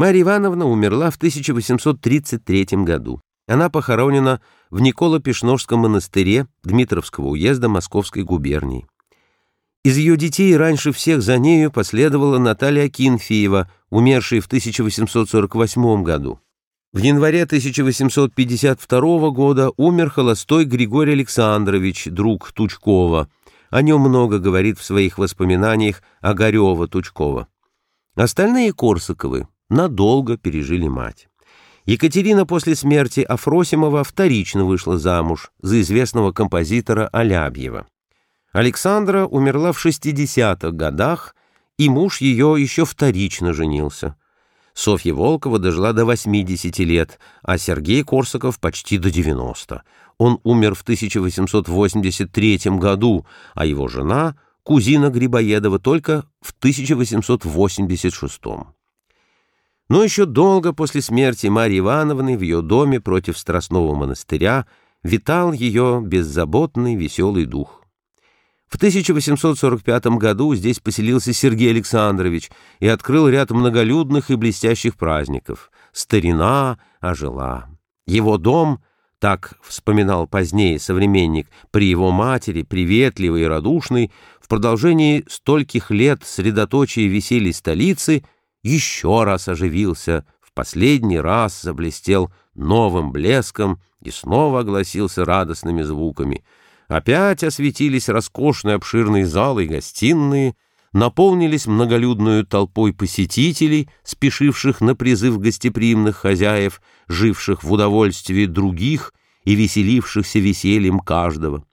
Марья Ивановна умерла в 1833 году. Она похоронена в Николо-Пешножском монастыре Дмитровского уезда Московской губернии. Из ее детей раньше всех за нею последовала Наталья Кинфеева, умершая в 1848 году. В январе 1852 года умер холостой Григорий Александрович, друг Тучкова. О нем много говорит в своих воспоминаниях Огарева-Тучкова. Остальные Корсаковы надолго пережили мать. Екатерина после смерти Афросимова вторично вышла замуж за известного композитора Алябьева. Александра умерла в 60-х годах, и муж ее еще вторично женился. Софья Волкова дожила до 80 лет, а Сергей Корсаков почти до 90. Он умер в 1883 году, а его жена, кузина Грибоедова, только в 1886. Но еще долго после смерти Марьи Ивановны в ее доме против Страстного монастыря витал ее беззаботный веселый дух. В 1845 году здесь поселился Сергей Александрович и открыл ряд многолюдных и блестящих праздников. Старина ожила. Его дом, так вспоминал позднее современник, при его матери, приветливый и радушный, в продолжении стольких лет средоточия веселья столицы — еще раз оживился, в последний раз заблестел новым блеском и снова огласился радостными звуками. Опять осветились роскошные обширные залы и гостиные, наполнились многолюдную толпой посетителей, спешивших на призыв гостеприимных хозяев, живших в удовольствии других и веселившихся весельем каждого.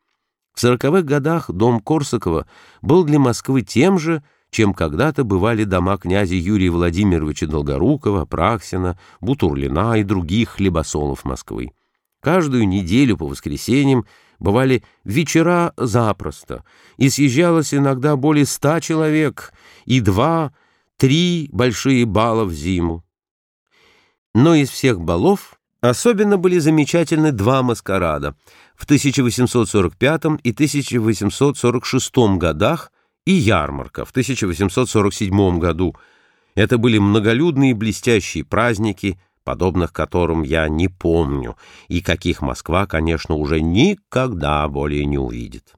В сороковых годах дом Корсакова был для Москвы тем же, чем когда-то бывали дома князя Юрия Владимировича Долгорукова, Праксина, Бутурлина и других хлебосолов Москвы. Каждую неделю по воскресеньям бывали вечера запросто, и съезжалось иногда более ста человек, и два-три большие бала в зиму. Но из всех балов особенно были замечательны два маскарада в 1845 и 1846 годах, и ярмарка в 1847 году. Это были многолюдные блестящие праздники, подобных которым я не помню, и каких Москва, конечно, уже никогда более не увидит.